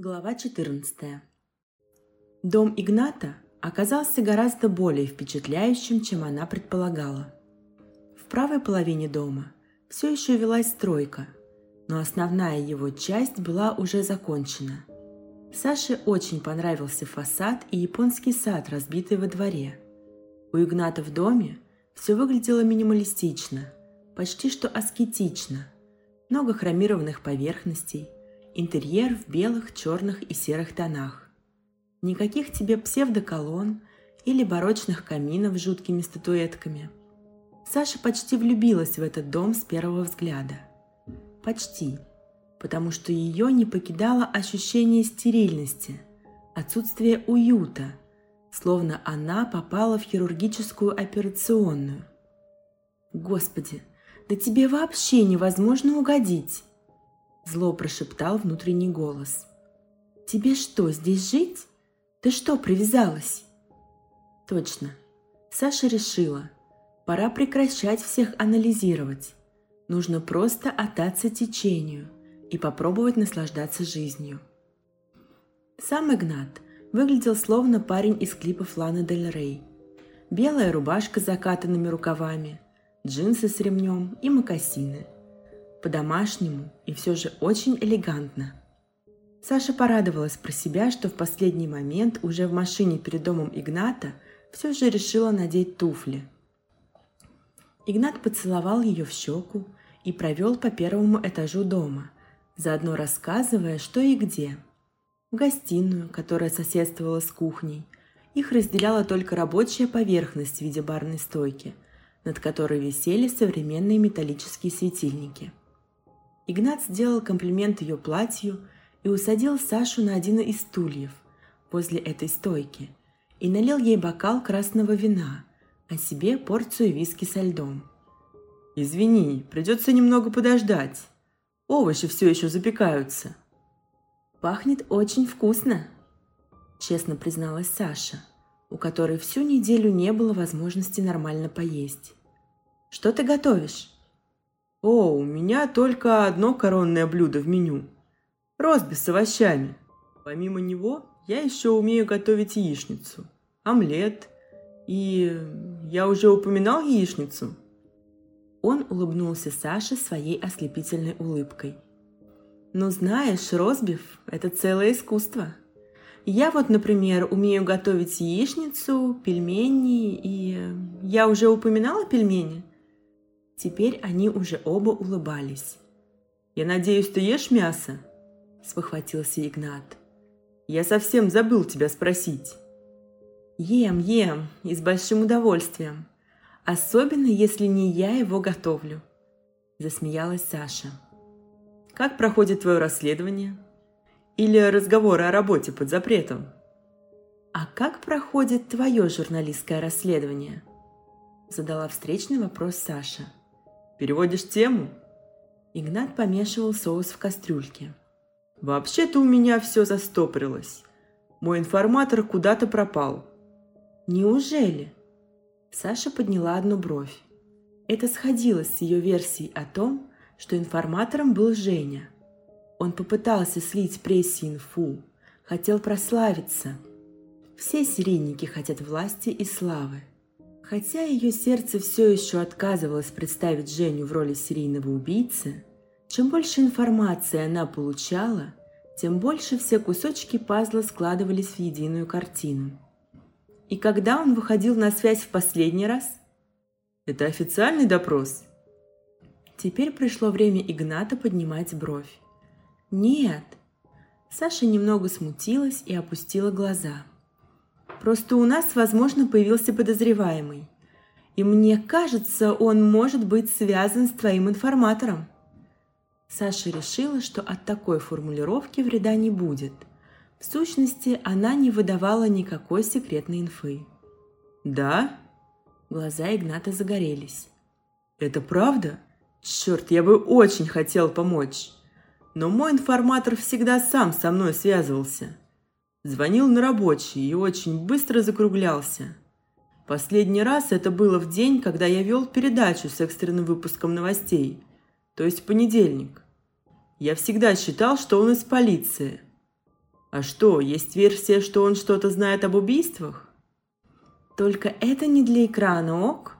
Глава 14. Дом Игната оказался гораздо более впечатляющим, чем она предполагала. В правой половине дома все еще велась стройка, но основная его часть была уже закончена. Саше очень понравился фасад и японский сад, разбитый во дворе. У Игната в доме все выглядело минималистично, почти что аскетично. Много хромированных поверхностей – Интерьер в белых, черных и серых тонах. Никаких тебе псевдоколонн или барочных каминов с жуткими статуэтками. Саша почти влюбилась в этот дом с первого взгляда. Почти. Потому что ее не покидало ощущение стерильности, отсутствие уюта, словно она попала в хирургическую операционную. Господи, да тебе вообще невозможно угодить. Зло прошептал внутренний голос. «Тебе что, здесь жить? Ты что, привязалась?» Точно. Саша решила. Пора прекращать всех анализировать. Нужно просто отдаться течению и попробовать наслаждаться жизнью. Сам Игнат выглядел словно парень из клипов Ланы Дель Рей. Белая рубашка с закатанными рукавами, джинсы с ремнем и мокасины – по-домашнему и все же очень элегантно. Саша порадовалась про себя, что в последний момент уже в машине перед домом Игната все же решила надеть туфли. Игнат поцеловал ее в щеку и провел по первому этажу дома, заодно рассказывая, что и где. В гостиную, которая соседствовала с кухней, их разделяла только рабочая поверхность в виде барной стойки, над которой висели современные металлические светильники – Игнат сделал комплимент ее платью и усадил Сашу на один из стульев возле этой стойки и налил ей бокал красного вина, а себе порцию виски со льдом. «Извини, придется немного подождать. Овощи все еще запекаются». «Пахнет очень вкусно», – честно призналась Саша, у которой всю неделю не было возможности нормально поесть. «Что ты готовишь?» О, у меня только одно коронное блюдо в меню. Ростбиф с овощами. Помимо него, я еще умею готовить яичницу, омлет. И я уже упоминал яичницу. Он улыбнулся Саше своей ослепительной улыбкой. «Ну знаешь, розбив – это целое искусство. Я вот, например, умею готовить яичницу, пельмени и... Я уже упоминала пельмени? Теперь они уже оба улыбались. «Я надеюсь, ты ешь мясо?» – спохватился Игнат. «Я совсем забыл тебя спросить». «Ем, ем, и с большим удовольствием. Особенно, если не я его готовлю», – засмеялась Саша. «Как проходит твое расследование? Или разговоры о работе под запретом?» «А как проходит твое журналистское расследование?» – задала встречный вопрос Саша – Переводишь тему?» Игнат помешивал соус в кастрюльке. «Вообще-то у меня все застопорилось. Мой информатор куда-то пропал». «Неужели?» Саша подняла одну бровь. Это сходилось с ее версией о том, что информатором был Женя. Он попытался слить прессе инфу, хотел прославиться. Все серийники хотят власти и славы. Хотя ее сердце все еще отказывалось представить Женю в роли серийного убийцы, чем больше информации она получала, тем больше все кусочки пазла складывались в единую картину. И когда он выходил на связь в последний раз? Это официальный допрос? Теперь пришло время Игната поднимать бровь. Нет. Саша немного смутилась и опустила глаза – Просто у нас, возможно, появился подозреваемый. И мне кажется, он может быть связан с твоим информатором. Саша решила, что от такой формулировки вреда не будет. В сущности, она не выдавала никакой секретной инфы. «Да?» Глаза Игната загорелись. «Это правда? Черт, я бы очень хотел помочь. Но мой информатор всегда сам со мной связывался. Звонил на рабочий и очень быстро закруглялся. Последний раз это было в день, когда я вел передачу с экстренным выпуском новостей, то есть в понедельник. Я всегда считал, что он из полиции. А что, есть версия, что он что-то знает об убийствах? Только это не для экрана, ок?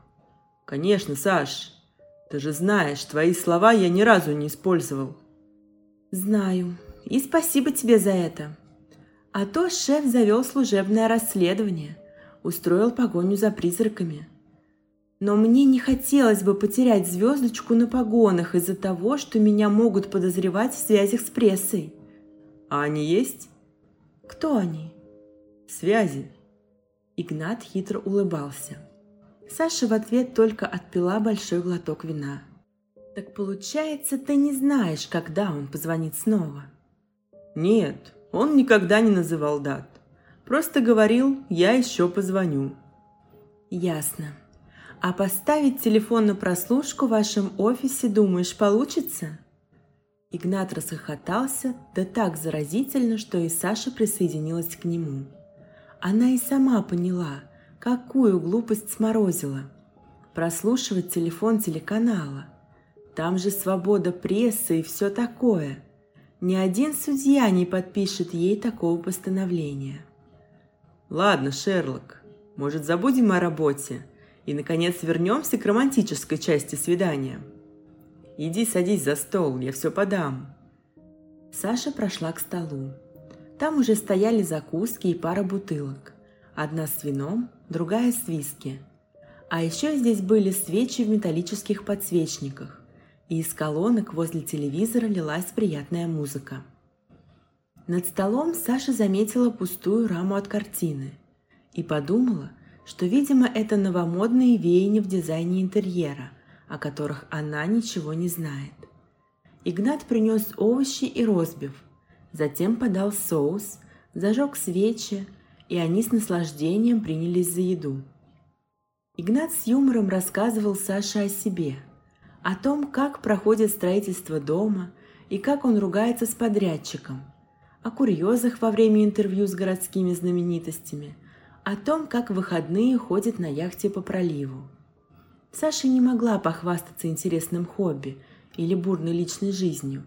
Конечно, Саш. Ты же знаешь, твои слова я ни разу не использовал. Знаю. И спасибо тебе за это. А то шеф завел служебное расследование, устроил погоню за призраками. Но мне не хотелось бы потерять звездочку на погонах из-за того, что меня могут подозревать в связях с прессой. А они есть? Кто они? Связи. Игнат хитро улыбался. Саша в ответ только отпила большой глоток вина. «Так получается, ты не знаешь, когда он позвонит снова?» «Нет, он никогда не называл дат. Просто говорил, я еще позвоню». «Ясно. А поставить телефон на прослушку в вашем офисе, думаешь, получится?» Игнат расхохотался, да так заразительно, что и Саша присоединилась к нему. Она и сама поняла, Какую глупость сморозила? Прослушивать телефон телеканала. Там же свобода прессы и все такое. Ни один судья не подпишет ей такого постановления. Ладно, Шерлок, может, забудем о работе и, наконец, вернемся к романтической части свидания. Иди садись за стол, я все подам. Саша прошла к столу. Там уже стояли закуски и пара бутылок. Одна с вином, другая с виски. А еще здесь были свечи в металлических подсвечниках, и из колонок возле телевизора лилась приятная музыка. Над столом Саша заметила пустую раму от картины и подумала, что, видимо, это новомодные веяния в дизайне интерьера, о которых она ничего не знает. Игнат принес овощи и розбив, затем подал соус, зажег свечи, и они с наслаждением принялись за еду. Игнат с юмором рассказывал Саше о себе, о том, как проходит строительство дома и как он ругается с подрядчиком, о курьезах во время интервью с городскими знаменитостями, о том, как в выходные ходит на яхте по проливу. Саша не могла похвастаться интересным хобби или бурной личной жизнью,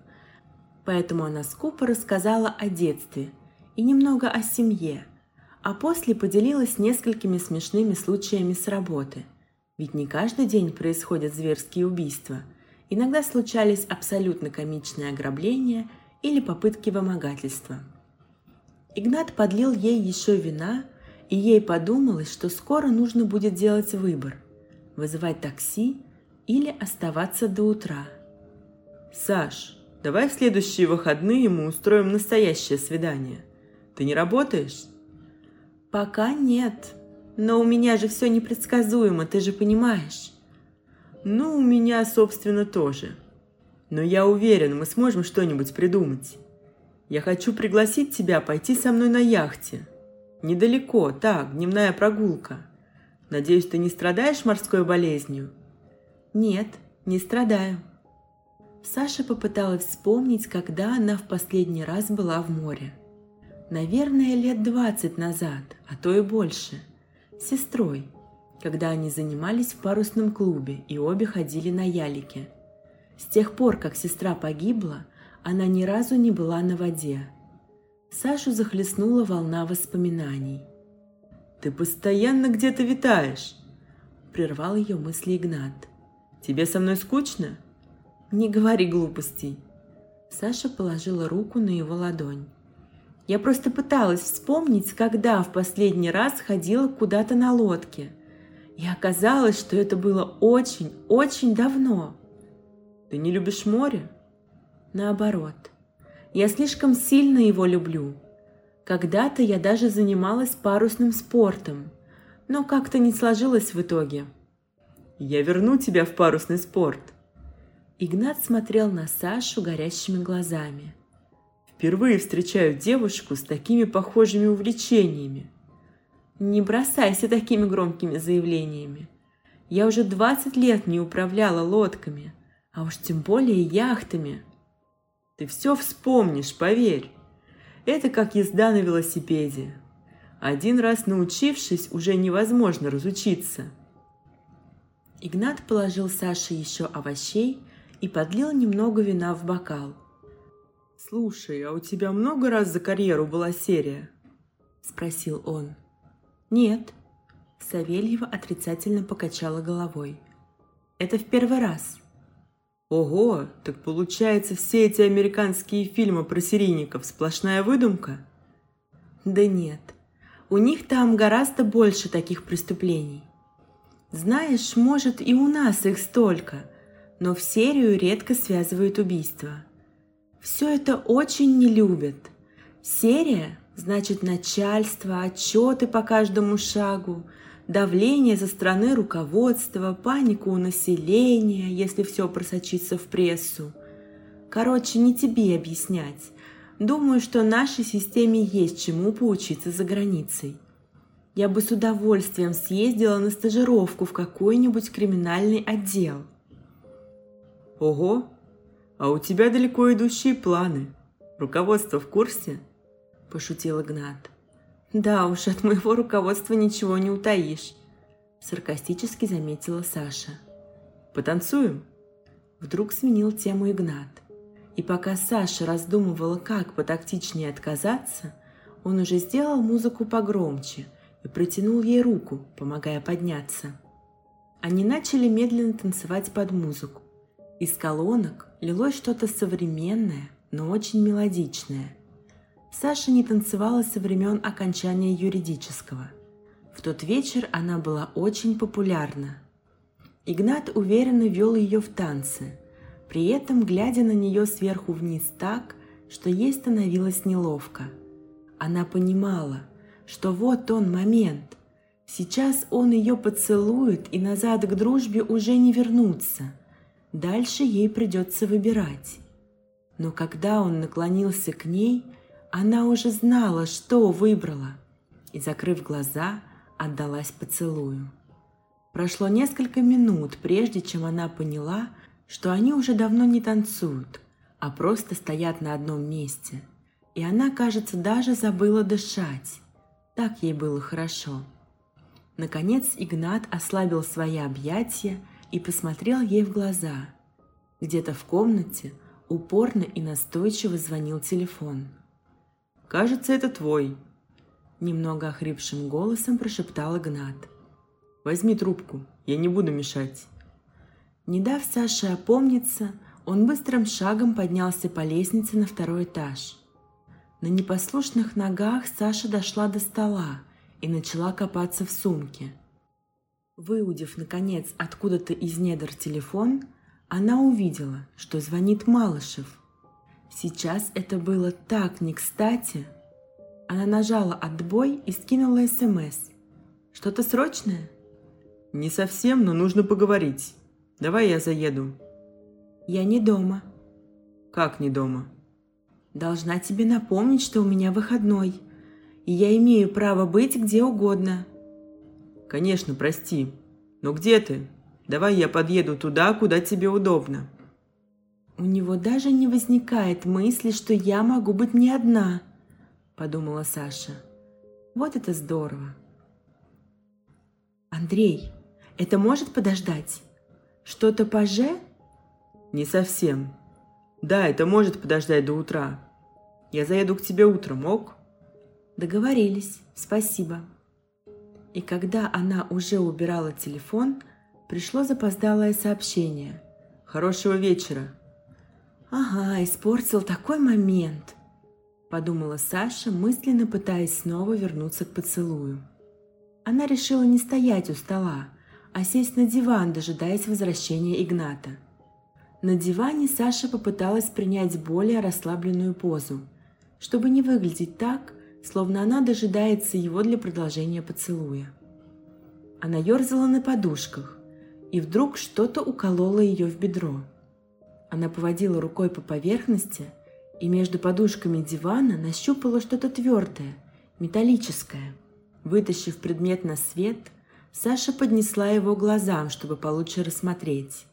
поэтому она скупо рассказала о детстве и немного о семье – а после поделилась несколькими смешными случаями с работы. Ведь не каждый день происходят зверские убийства. Иногда случались абсолютно комичные ограбления или попытки вымогательства. Игнат подлил ей еще вина, и ей подумалось, что скоро нужно будет делать выбор – вызывать такси или оставаться до утра. «Саш, давай в следующие выходные мы устроим настоящее свидание. Ты не работаешь?» «Пока нет. Но у меня же все непредсказуемо, ты же понимаешь». «Ну, у меня, собственно, тоже. Но я уверен, мы сможем что-нибудь придумать. Я хочу пригласить тебя пойти со мной на яхте. Недалеко, так, дневная прогулка. Надеюсь, ты не страдаешь морской болезнью?» «Нет, не страдаю». Саша попыталась вспомнить, когда она в последний раз была в море – наверное, лет двадцать назад, а то и больше, сестрой, когда они занимались в парусном клубе и обе ходили на ялике. С тех пор, как сестра погибла, она ни разу не была на воде. Сашу захлестнула волна воспоминаний. «Ты постоянно где-то витаешь!» – прервал ее мысли Игнат. «Тебе со мной скучно?» «Не говори глупостей!» Саша положила руку на его ладонь. Я просто пыталась вспомнить, когда в последний раз ходила куда-то на лодке. И оказалось, что это было очень-очень давно. Ты не любишь море? Наоборот. Я слишком сильно его люблю. Когда-то я даже занималась парусным спортом, но как-то не сложилось в итоге. Я верну тебя в парусный спорт. Игнат смотрел на Сашу горящими глазами – Впервые встречаю девушку с такими похожими увлечениями. Не бросайся такими громкими заявлениями. Я уже 20 лет не управляла лодками, а уж тем более яхтами. Ты все вспомнишь, поверь. Это как езда на велосипеде. Один раз научившись, уже невозможно разучиться. Игнат положил Саше еще овощей и подлил немного вина в бокал. Слушай, а у тебя много раз за карьеру была серия? Спросил он. Нет. Савельева отрицательно покачала головой. Это в первый раз. Ого, так получается все эти американские фильмы про серийников сплошная выдумка? Да нет, у них там гораздо больше таких преступлений. Знаешь, может и у нас их столько, но в серию редко связывают убийства. Все это очень не любят. Серия значит начальство, отчеты по каждому шагу, давление со стороны руководства, панику у населения, если все просочится в прессу. Короче, не тебе объяснять. Думаю, что нашей системе есть чему поучиться за границей. Я бы с удовольствием съездила на стажировку в какой-нибудь криминальный отдел. Ого, а у тебя далеко идущие планы. Руководство в курсе? Пошутил Игнат. Да уж, от моего руководства ничего не утаишь, саркастически заметила Саша. Потанцуем? Вдруг сменил тему Игнат. И пока Саша раздумывала, как потактичнее отказаться, он уже сделал музыку погромче и протянул ей руку, помогая подняться. Они начали медленно танцевать под музыку. Из колонок лилось что-то современное, но очень мелодичное – Саша не танцевала со времен окончания юридического. В тот вечер она была очень популярна. Игнат уверенно вел ее в танцы, при этом глядя на нее сверху вниз так, что ей становилось неловко. Она понимала, что вот он момент. Сейчас он ее поцелует, и назад к дружбе уже не вернуться. Дальше ей придется выбирать. Но когда он наклонился к ней – она уже знала, что выбрала, и, закрыв глаза, отдалась поцелую. Прошло несколько минут, прежде чем она поняла, что они уже давно не танцуют, а просто стоят на одном месте. И она, кажется, даже забыла дышать. Так ей было хорошо. Наконец Игнат ослабил свои объятия и посмотрел ей в глаза. Где-то в комнате упорно и настойчиво звонил телефон – Кажется, это твой. Немного охрипшим голосом прошептал Игнат. Возьми трубку, я не буду мешать. Не дав Саше опомниться, он быстрым шагом поднялся по лестнице на второй этаж. На непослушных ногах Саша дошла до стола и начала копаться в сумке. Выудив, наконец, откуда-то из недр телефон, она увидела, что звонит Малышев – Сейчас это было так не кстати. Она нажала «Отбой» и скинула СМС. «Что-то срочное?» «Не совсем, но нужно поговорить. Давай я заеду». «Я не дома». «Как не дома?» «Должна тебе напомнить, что у меня выходной, и я имею право быть где угодно». «Конечно, прости. Но где ты? Давай я подъеду туда, куда тебе удобно». У него даже не возникает мысли, что я могу быть не одна, подумала Саша. Вот это здорово. Андрей, это может подождать? Что-то поже? Не совсем. Да, это может подождать до утра. Я заеду к тебе утром, ок? Договорились, спасибо. И когда она уже убирала телефон, пришло запоздалое сообщение. Хорошего вечера. «Ага, испортил такой момент», – подумала Саша, мысленно пытаясь снова вернуться к поцелую. Она решила не стоять у стола, а сесть на диван, дожидаясь возвращения Игната. На диване Саша попыталась принять более расслабленную позу, чтобы не выглядеть так, словно она дожидается его для продолжения поцелуя. Она ерзала на подушках, и вдруг что-то укололо ее в бедро – она поводила рукой по поверхности и между подушками дивана нащупала что-то твердое, металлическое. Вытащив предмет на свет, Саша поднесла его глазам, чтобы получше рассмотреть.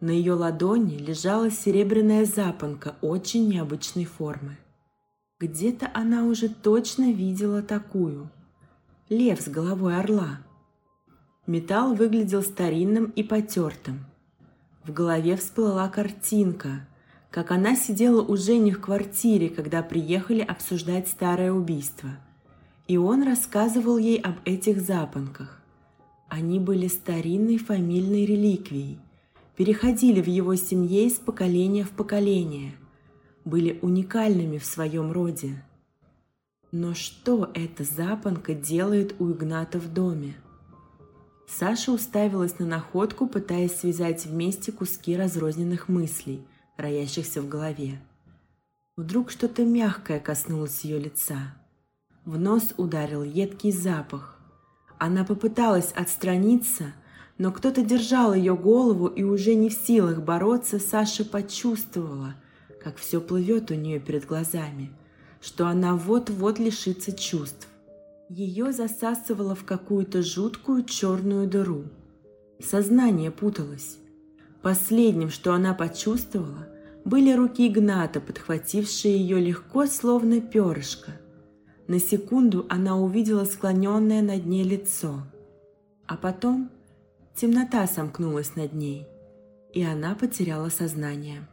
На ее ладони лежала серебряная запонка очень необычной формы. Где-то она уже точно видела такую. Лев с головой орла. Металл выглядел старинным и потертым. В голове всплыла картинка, как она сидела у Жени в квартире, когда приехали обсуждать старое убийство. И он рассказывал ей об этих запонках. Они были старинной фамильной реликвией, переходили в его семье из поколения в поколение, были уникальными в своем роде. Но что эта запонка делает у Игната в доме? Саша уставилась на находку, пытаясь связать вместе куски разрозненных мыслей, роящихся в голове. Вдруг что-то мягкое коснулось ее лица. В нос ударил едкий запах. Она попыталась отстраниться, но кто-то держал ее голову, и уже не в силах бороться, Саша почувствовала, как все плывет у нее перед глазами, что она вот-вот лишится чувств. Ее засасывало в какую-то жуткую черную дыру. Сознание путалось. Последним, что она почувствовала, были руки Игната, подхватившие ее легко, словно перышко. На секунду она увидела склоненное над ней лицо. А потом темнота сомкнулась над ней, и она потеряла сознание.